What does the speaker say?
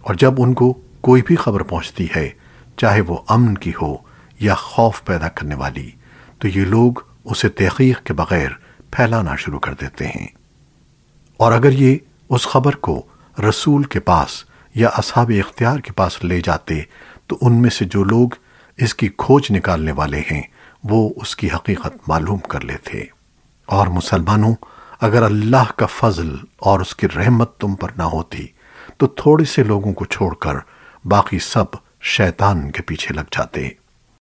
اور جب ان کو کوئی بھی خبر پہنچتی ہے، چاہے وہ امن کی ہو یا خوف پیدا کرنے والی، تو یہ لوگ اسے تحقیق کے بغیر پھیلانا شروع کر دیتے ہیں۔ اور اگر یہ اس خبر کو رسول کے پاس یا اصحاب اختیار کے پاس لے جاتے، تو ان میں سے جو لوگ اس کی کھوج نکالنے والے ہیں، وہ اس کی حقیقت معلوم کر لیتے۔ اور مسلمانوں، اگر اللہ کا فضل اور اس کی رحمت تم پر نہ ہوتی تو تھوڑے سے لوگوں کو چھوڑ کر باقی سب شیطان کے پیچھے لگ جاتے۔